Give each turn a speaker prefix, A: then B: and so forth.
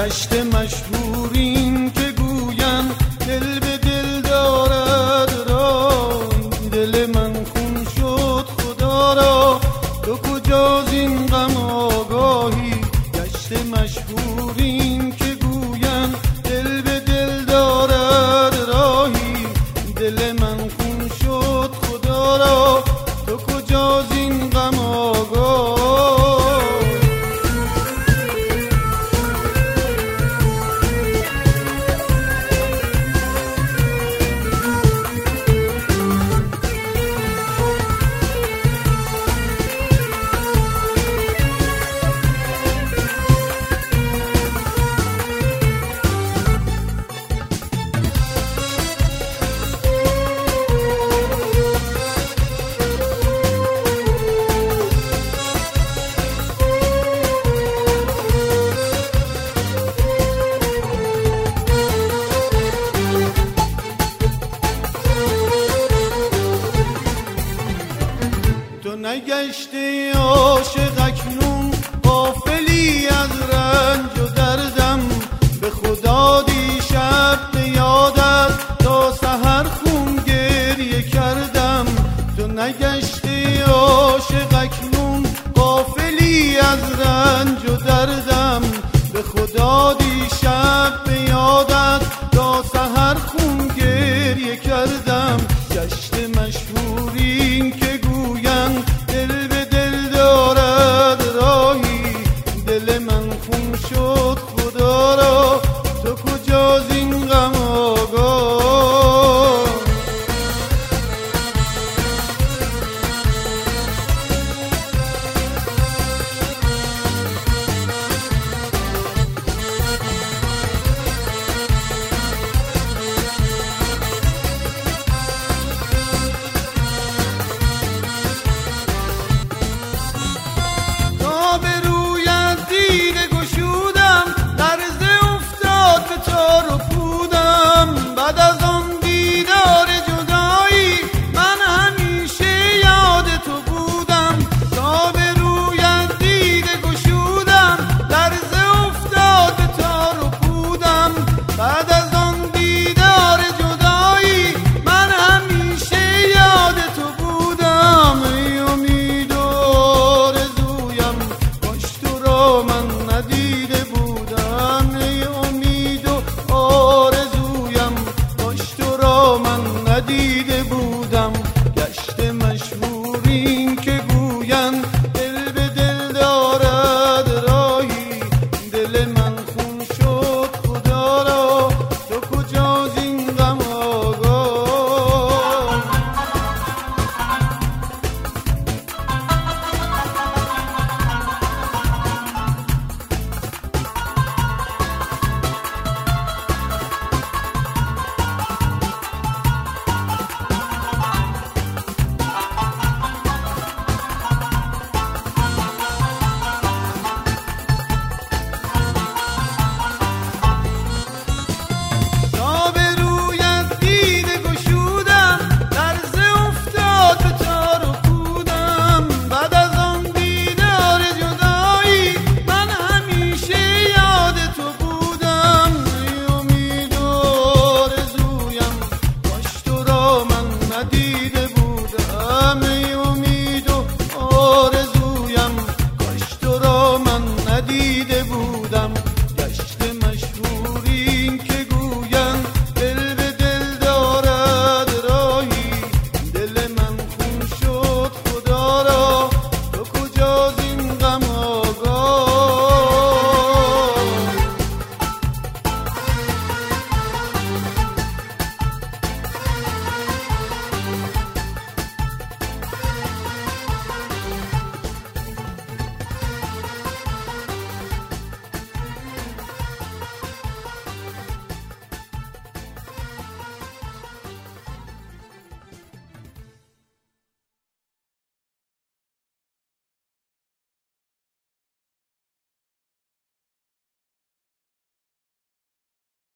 A: گشت مشهورین که گویم دل به دل دارد را دل من خون شد خدا را. تو کجا این غم آگاهی؟ گشت مشهورین که گویم دل به دل دارد راهی. دل من خون شد خدا را. تو کجا این نگشتی عاشق اکنون قافلی از رنج و دردم. به خدا دیشب به یادت تا سهر خون گریه کردم. تو نگشتی عاشق اکنون قافلی از رنج و دردم. به خدا